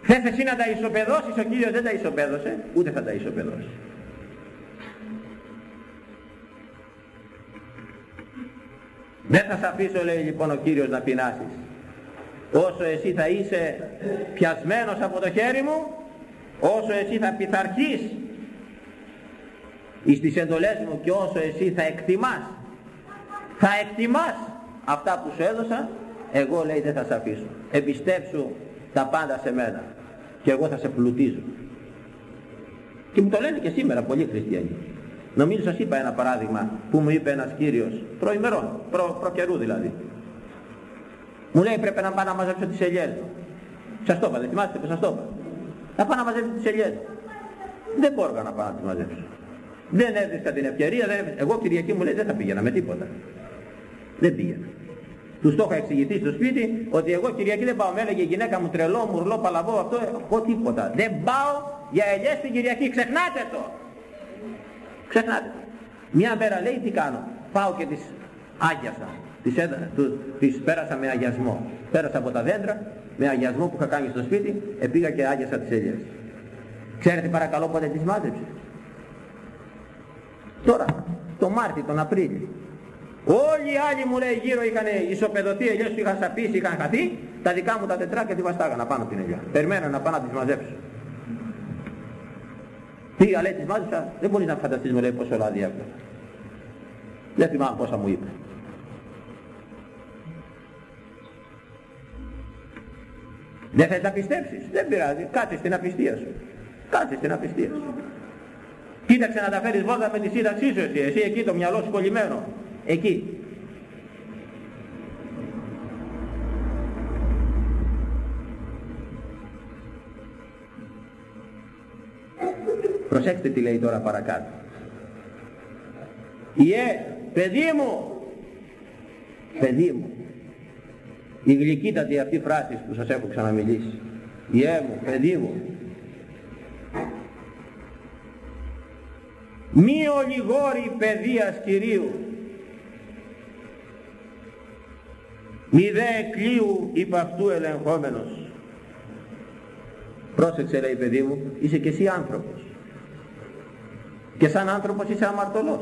Θες εσύ να τα ισοπεδώσεις, ο Κύριος δεν τα ισοπέδωσε, ούτε θα τα ισοπεδώσει. Δεν θα σε αφήσω λέει λοιπόν ο Κύριος να πεινάσεις. Όσο εσύ θα είσαι πιασμένος από το χέρι μου, όσο εσύ θα πειθαρχείς εις τις εντολές μου και όσο εσύ θα εκτιμάς, θα εκτιμάς αυτά που σου έδωσα, εγώ λέει δεν θα σε αφήσω. Εμπιστέψου τα πάντα σε μένα και εγώ θα σε πλουτίζω. Και μου το λένε και σήμερα πολλοί χριστιανοί. Νομίζω σας είπα ένα παράδειγμα που μου είπε ένας κύριος προημερών, προ, προ καιρού δηλαδή. Μου λέει πρέπει να πάω να μαζέψω τις ελιές μου. Σας το είπα, δεν θυμάστε που σας το είπα. Να πάω να μαζέψω τις ελιές μου. Δεν μπορώ να πάω να τις μαζέψω. Δεν έβρισκα την ευκαιρία, δεν... εγώ Κυριακή μου λέει δεν θα πήγαινα με τίποτα. Δεν πήγαινα. Τους το είχα εξηγηθεί στο σπίτι ότι εγώ Κυριακή δεν πάω. Με έλεγε η γυναίκα μου τρελό, μουρλό, παλαβό αυτό. Εγώ τίποτα. Δεν πάω για ελιές την Κυριακή. Ξεχνάτε το. Ξεχνάτε. Μια μέρα λέει τι κάνω. Πάω και τις άγιασα. Τις, έδα, τους, τις πέρασα με αγιασμό. Πέρασα από τα δέντρα με αγιασμό που είχα κάνει στο σπίτι. Επήγα και άγιασα τις ελιές. Ξέρετε παρακαλώ πότε τις μάζεψες; Τώρα, το Μάρτι, τον Απρίλιο. Όλοι οι άλλοι μου λέει γύρω είχαν ισοπεδωθεί ελιές που είχαν σαπίσει, είχαν χαθεί. Τα δικά μου τα τετράκια τη βαστάγανα πάνω την ελιά. Περιμένω να πάω να τις μαζέψω. Πήγα λέει τις μάζεψα, δεν μπορείς να φανταστείς μου λέει πόσο λάδι έπρεπε. Δεν θυμάμαι πόσα μου είπε. Δεν θες να πιστέψεις, δεν πειράζει, κάτσε στην απιστία σου. Κάτσε στην απιστία σου. Κοίταξε να τα φέρεις βόδα με τη σύνταξή σου εσύ, εσύ εκεί το μυαλό σου κολλημένο. Εκεί. Προσέξτε τι λέει τώρα παρακάτω. Ιε, παιδί μου, παιδί μου, η γλυκύτατη αυτή φράση που σας έχω ξαναμιλήσει. Ιε μου, παιδί μου, μη ολιγόρη παιδείας Κυρίου, μη δε εκλείου υπ' αυτού ελεγχόμενος. Πρόσεξε λέει παιδί μου, είσαι και εσύ άνθρωπος. Και σαν άνθρωπος είσαι αμαρτωλός.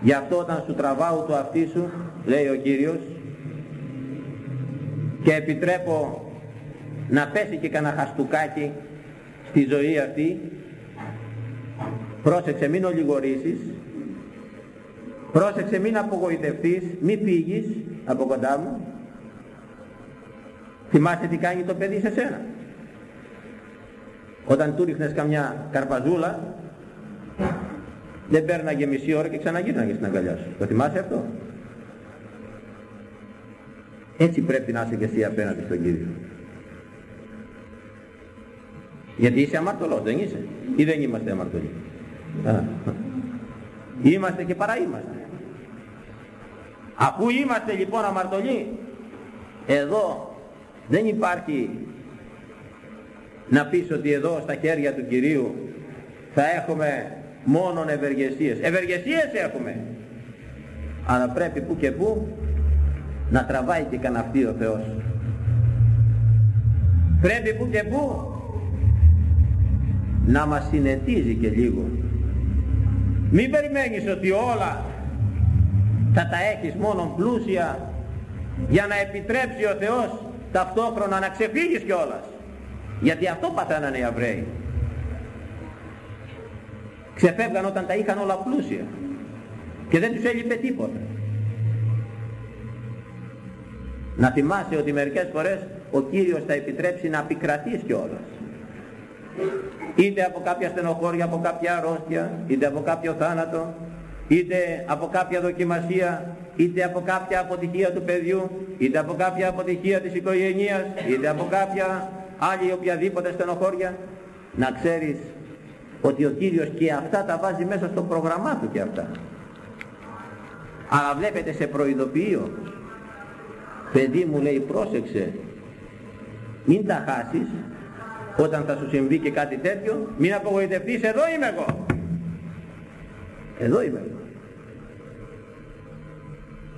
Γι' αυτό όταν σου τραβάω το αυτί σου, λέει ο Κύριος, και επιτρέπω να πέσει και κανένα χαστούκάκι στη ζωή αυτή, πρόσεξε μην ολιγορήσεις, πρόσεξε μην απογοητευτείς, μην φύγεις από κοντά μου. Θυμάσαι τι κάνει το παιδί σε σένα. Όταν του ρίχνες καμιά καρπαζούλα, δεν πέρναγε μισή ώρα και ξαναγύρναγε στην αγκαλιά σου. Το θυμάσαι αυτό; Έτσι πρέπει να είσαι και εσύ απέναντι στον Κύριο. Γιατί είσαι αμαρτωλός, δεν είσαι; Ή δεν είμαστε αμαρτωλοί; Είμαστε και παρά είμαστε. Αφού είμαστε λοιπόν αμαρτωλοί, εδώ δεν υπάρχει να πεις ότι εδώ στα χέρια του Κυρίου θα έχουμε μόνον ευεργεσίες. Ευεργεσίες έχουμε. Αλλά πρέπει που και που να τραβάει και καναυτή ο Θεός. Πρέπει που και που να μας συνετίζει και λίγο. Μην περιμένεις ότι όλα θα τα έχεις μόνο πλούσια για να επιτρέψει ο Θεός ταυτόχρονα να ξεφύγεις κιόλας. Γιατί αυτό παθαίνανε οι Αβραίοι. Ξεφεύγαν όταν τα είχαν όλα πλούσια και δεν τους έλειπε τίποτα. Να θυμάσαι ότι μερικές φορές ο Κύριος θα επιτρέψει να επικρατείς κιόλας. Είτε από κάποια στενοχώρια, από κάποια αρρώστια, είτε από κάποιο θάνατο, είτε από κάποια δοκιμασία, είτε από κάποια αποτυχία του παιδιού, είτε από κάποια αποτυχία της οικογένειας, είτε από κάποια άλλη οποιαδήποτε στενοχώρια, να ξέρεις ότι ο Κύριος και αυτά τα βάζει μέσα στο πρόγραμμά του και αυτά. Αλλά βλέπετε σε προειδοποιείο. Παιδί μου λέει πρόσεξε. Μην τα χάσεις όταν θα σου συμβεί και κάτι τέτοιο. Μην απογοητευτείς εδώ είμαι εγώ. Εδώ είμαι εγώ.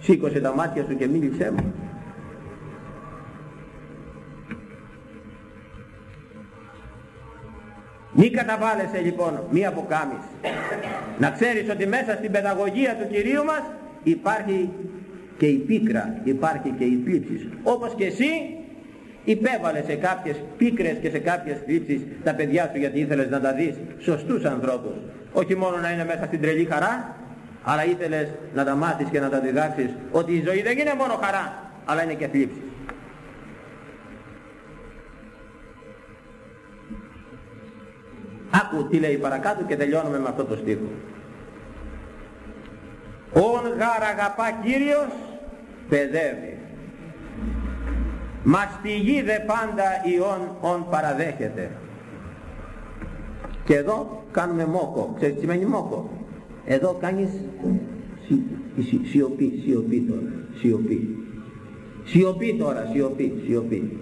Σήκωσε τα μάτια σου και μίλησέ μου. Μη καταβάλεσαι λοιπόν μη αποκάμεις. Να ξέρεις ότι μέσα στην παιδαγωγία του Κυρίου μας υπάρχει και η πίκρα, υπάρχει και η θλίψη. Όπως και εσύ υπέβαλε σε κάποιες πίκρες και σε κάποιες θλίψεις τα παιδιά σου γιατί ήθελες να τα δεις σωστούς ανθρώπους. Όχι μόνο να είναι μέσα στην τρελή χαρά, αλλά ήθελες να τα μάθεις και να τα διδάξεις ότι η ζωή δεν είναι μόνο χαρά, αλλά είναι και θλίψη. Άκου τι λέει παρακάτω και τελειώνουμε με αυτό το στίχο. Ον γάρ αγαπά Κύριος παιδεύει. Μας στη γη δε πάντα ιόν ον παραδέχεται. Και εδώ κάνουμε μόκο. Ξέρεις τι σημαίνει μόκο; Εδώ κάνεις σιωπή, σιωπή τώρα. Σιωπή. Σιωπή τώρα, σιωπή, σιωπή.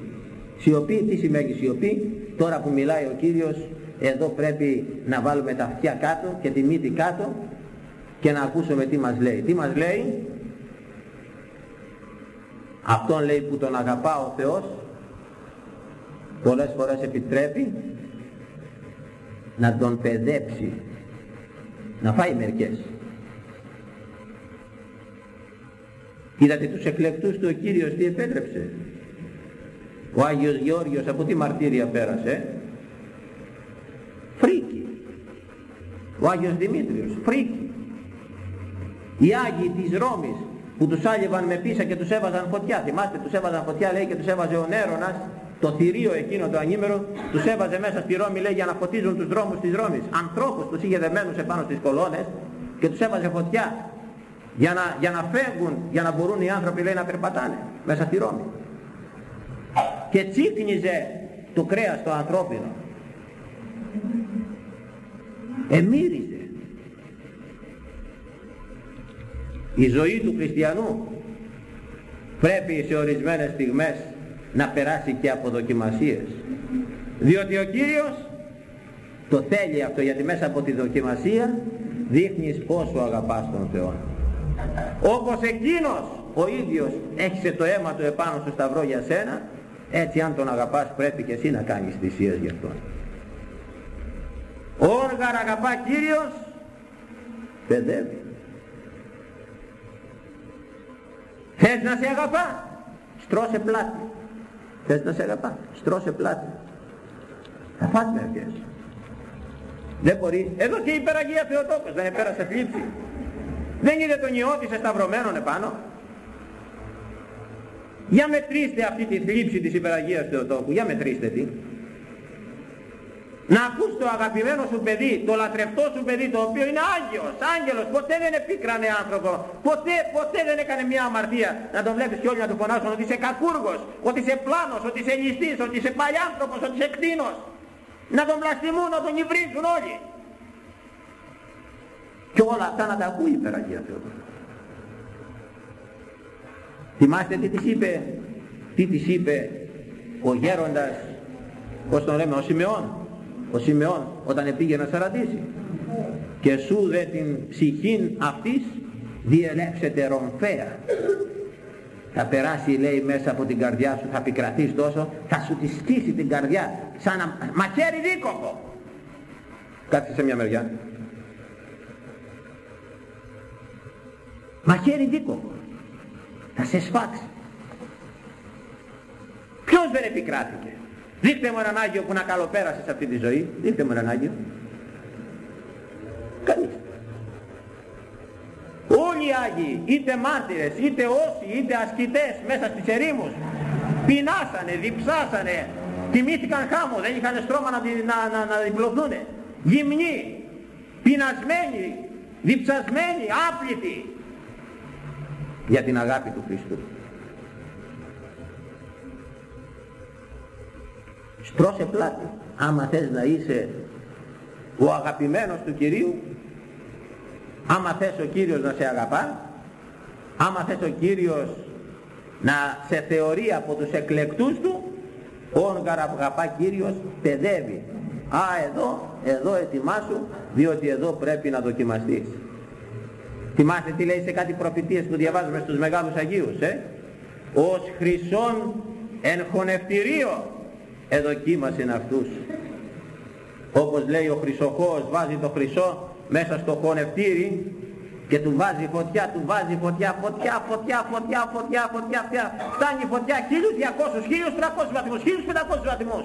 Σιωπή, τι σημαίνει σιωπή; Τώρα που μιλάει ο Κύριος, εδώ πρέπει να βάλουμε τα αυτιά κάτω και τη μύτη κάτω και να ακούσουμε τι μας λέει. Τι μας λέει; Αυτόν λέει που τον αγαπά ο Θεός πολλές φορές επιτρέπει να τον παιδέψει να φάει μερικές. Είδατε τους εκλεκτούς του ο Κύριος τι επέτρεψε. Ο Άγιος Γεώργιος από τι μαρτύρια πέρασε. Φρίκη. Ο Άγιος Δημήτριος φρίκη. Οι Άγιοι της Ρώμης που τους άλειβαν με πίσα και τους έβαζαν φωτιά. Θυμάστε τους έβαζαν φωτιά λέει και τους έβαζε ο Νέρονας το θηρίο εκείνο το ανήμερο τους έβαζε μέσα στη Ρώμη λέει για να φωτίζουν τους δρόμους της Ρώμης. Ανθρώπους τους είχε δεμένους επάνω στις κολόνες και τους έβαζε φωτιά για να, για να φεύγουν για να μπορούν οι άνθρωποι λέει να περπατάνε μέσα στη Ρώμη. Και τσίκνιζε το κρέας το ανθρώπινο. Εμύριζε η ζωή του χριστιανού πρέπει σε ορισμένες στιγμές να περάσει και από δοκιμασίες. Διότι ο Κύριος το θέλει αυτό γιατί μέσα από τη δοκιμασία δείχνεις πόσο αγαπάς τον Θεό. Όπως εκείνος ο ίδιος έχισε το αίμα του επάνω στο σταυρό για σένα έτσι αν τον αγαπάς πρέπει και εσύ να κάνεις θυσίες γι' αυτόν. Όργαρα αγαπά Κύριος παιδεύει. Θες να σε αγαπά στρώσε πλάτη Θες να σε αγαπά, στρώσε πλάτη. Θα φας μερικές. Δεν μπορεί. Εδώ και η υπεραγία Θεοτόκος δεν επέρασε θλίψη. Δεν είδε τον σε σταυρωμένον επάνω. Για μετρήστε αυτή τη θλίψη της υπεραγίας Θεοτόκου. Για μετρήστε τι να ακούς το αγαπημένο σου παιδί, το λατρευτό σου παιδί το οποίο είναι άγιος, άγγελος, ποτέ δεν επίκρανε άνθρωπο, ποτέ, ποτέ δεν έκανε μια αμαρτία να τον βλέπεις και όλοι να του φωνάσουν ότι είσαι κακούργος, ότι είσαι πλάνος, ότι είσαι ληστής, ότι είσαι παλιάνθρωπος, ότι είσαι κτίνος. Να τον πλαστιμούν, να τον υβρίζουν όλοι. Και όλα αυτά να τα ακούει η Περαγία Θεότοκο. Θυμάστε τι της είπε, τι της είπε ο γέροντας, πώς τον λέμε, ο Σιμεών, ο Σιμεών όταν πήγε να σαρατήσει και σου δε την ψυχήν αυτής διελεύσετε ρομφέα θα περάσει λέει μέσα από την καρδιά σου θα πικρατείς τόσο θα σου τη στήσει την καρδιά σαν να μαχαίρι δίκοπο. Κάτσε σε μια μεριά. Μαχαίρι δίκοπο. Θα σε σφάξει. Ποιος δεν επικράτηκε; Δείχτε μου έναν Άγιο που να καλοπέρασες σε αυτή τη ζωή. Δείχτε μου έναν Άγιο. Κανείς. Όλοι οι Άγιοι, είτε μάρτυρες, είτε όσοι, είτε ασκητές μέσα στις ερήμους, πεινάσανε, διψάσανε, τιμήθηκαν χάμω, δεν είχαν στρώμα να, να, να, να διπλωθούν. Γυμνοί, πεινασμένοι, διψασμένοι, άπλητοι για την αγάπη του Χριστού. Στρώσε πλάτη. Άμα θες να είσαι ο αγαπημένος του Κυρίου άμα θες ο Κύριος να σε αγαπά άμα θες ο Κύριος να σε θεωρεί από τους εκλεκτούς του όν αγαπά Κύριος παιδεύει. Α εδώ, εδώ ετοιμάσου διότι εδώ πρέπει να δοκιμαστείς. Θυμάστε τι λέει σε κάτι προφητείες που διαβάζουμε στους Μεγάλους Αγίους ε; ως χρυσόν εν χωνευτηρίο εδοκίμασεν αυτούς όπως λέει ο χρυσοχώος βάζει το χρυσό μέσα στο χωνευτήρι και του βάζει φωτιά, του βάζει φωτιά, φωτιά, φωτιά, φωτιά, φωτιά, φωτιά, φωτιά. Φτάνει φωτιά 1200, 1300 βαθμούς, 1500 βαθμούς.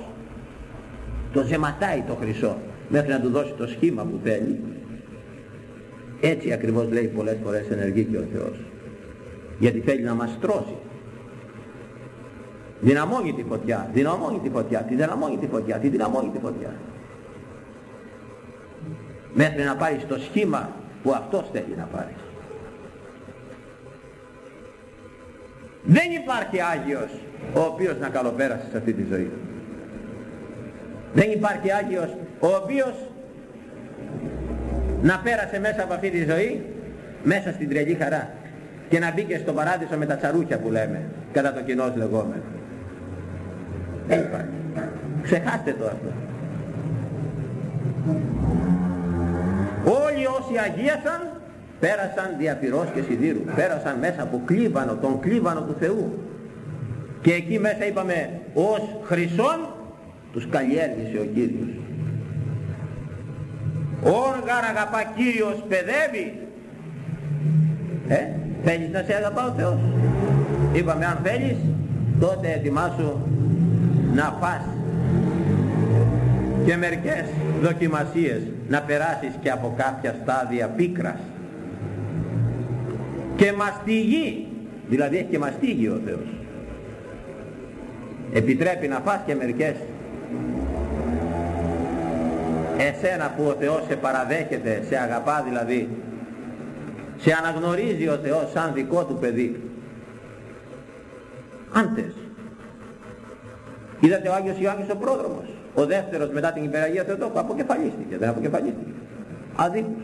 Το ζεματάει το χρυσό μέχρι να του δώσει το σχήμα που θέλει. Έτσι ακριβώς λέει πολλές φορές ενεργεί και ο Θεός. Γιατί θέλει να μας τρώσει. Δυναμώνει τη φωτιά, δυναμώνει τη φωτιά, τη δυναμώνει τη φωτιά, τη δυναμώνει τη φωτιά. Μέχρι να πάρει το σχήμα που αυτός θέλει να πάρει. Δεν υπάρχει Άγιος ο οποίος να καλοπέρασε σε αυτή τη ζωή. Δεν υπάρχει Άγιος ο οποίος να πέρασε μέσα από αυτή τη ζωή μέσα στην τρελή χαρά και να μπήκε στον παράδεισο με τα τσαρούχια που λέμε κατά το κοινός λεγόμενο. Δεν υπάρχει. Ξεχάστε το αυτό. Όλοι όσοι αγίασαν πέρασαν δια και σιδήρου. Πέρασαν μέσα από κλίβανο, τον κλίβανο του Θεού. Και εκεί μέσα είπαμε ως χρυσόν τους καλλιέργησε ο Κύριος. Όργαρ αγαπά Κύριος παιδεύει. Ε, θέλεις να σε αγαπά ο Θεός; Είπαμε αν θέλεις τότε ετοιμάσου να φας και μερικές δοκιμασίες να περάσεις και από κάποια στάδια πίκρας. Και μαστιγεί. Δηλαδή έχει και μαστίγει ο Θεός. Επιτρέπει να φας και μερικές. Εσένα που ο Θεός σε παραδέχεται σε αγαπά δηλαδή σε αναγνωρίζει ο Θεός σαν δικό του παιδί. Άντες είδατε ο Άγιος Ιωάννης ο πρόδρομος ο δεύτερος μετά την υπεραγία Θεοτόκου αποκεφαλίστηκε, δεν αποκεφαλίστηκε. Αδίκους.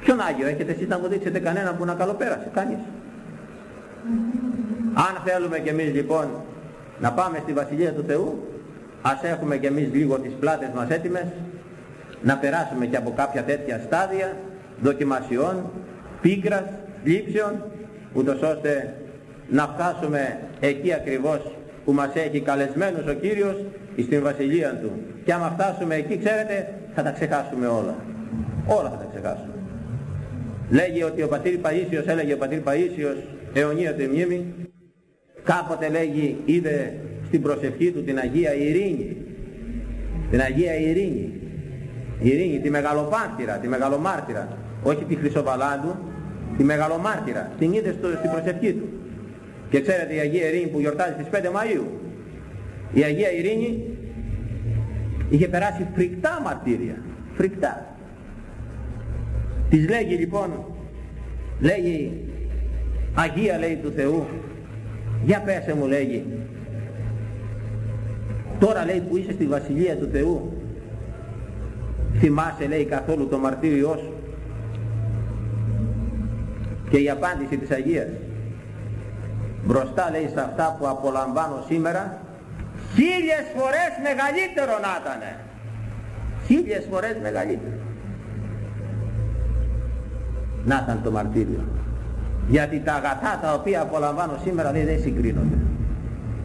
Ποιον Άγιο έχετε εσείς να μου δείξετε κανένα που να καλοπέρασε, κανείς. Αν θέλουμε κι εμείς λοιπόν να πάμε στη Βασιλεία του Θεού, ας έχουμε κι εμείς λίγο τις πλάτες μας έτοιμες, να περάσουμε και από κάποια τέτοια στάδια δοκιμασιών, πίκρας, λήψεων, ούτως ώστε να φτάσουμε εκεί ακριβώς που μας έχει καλεσμένους ο Κύριος στην Βασιλεία Του. Και άμα φτάσουμε εκεί, ξέρετε, θα τα ξεχάσουμε όλα. Όλα θα τα ξεχάσουμε. Λέγει ότι ο πατήρ Παΐσιος, έλεγε ο πατήρ Παΐσιος, αιωνία του μνήμη, κάποτε λέγει, είδε στην προσευχή του την Αγία Ειρήνη. Την Αγία Ειρήνη. Ειρήνη, τη μεγαλοπάρτυρα, τη μεγαλομάρτυρα. Όχι τη Χρυσοβαλάντου, τη μεγαλομάρτυρα. Την είδε στο, στην προσευχή του. Και ξέρετε η Αγία Ειρήνη που γιορτάζει στις 5 Μαΐου; Η Αγία Ειρήνη είχε περάσει φρικτά μαρτύρια. Φρικτά. Της λέγει λοιπόν, λέγει Αγία λέει του Θεού, για πέσε μου λέγει, τώρα λέει που είσαι στη Βασιλεία του Θεού, θυμάσαι λέει καθόλου το μαρτύριό σου. Και η απάντηση της Αγίας, μπροστά λέει σε αυτά που απολαμβάνω σήμερα χίλιες φορές μεγαλύτερο να ήταν χίλιες φορές μεγαλύτερο. Να ήταν το μαρτύριο. Γιατί τα αγαθά τα οποία απολαμβάνω σήμερα λέει, δεν συγκρίνονται.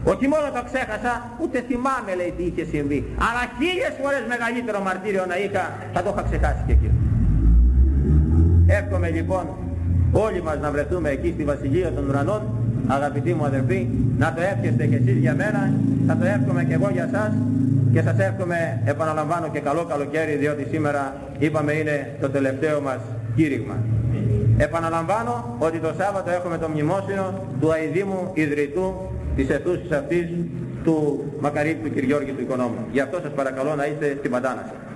Όχι μόνο το ξέχασα ούτε θυμάμαι λέει τι είχε συμβεί. Αλλά χίλιες φορές μεγαλύτερο μαρτύριο να είχα θα το είχα ξεχάσει και εκεί εύχομαι λοιπόν όλοι μας να βρεθούμε εκεί στη Βασιλεία των Ουρανών αγαπητοί μου αδερφοί, να το εύχεστε και εσείς για μένα, θα το εύχομαι και εγώ για σας και σας εύχομαι, επαναλαμβάνω και καλό καλοκαίρι, διότι σήμερα είπαμε είναι το τελευταίο μας κήρυγμα. Επαναλαμβάνω ότι το Σάββατο έχουμε το μνημόσυνο του αηδήμου ιδρυτού της αιθούσης αυτής του Μακαρίτου του Κυριώργη του Οικονόμου. Γι' αυτό σας παρακαλώ να είστε στην παντάνα σας.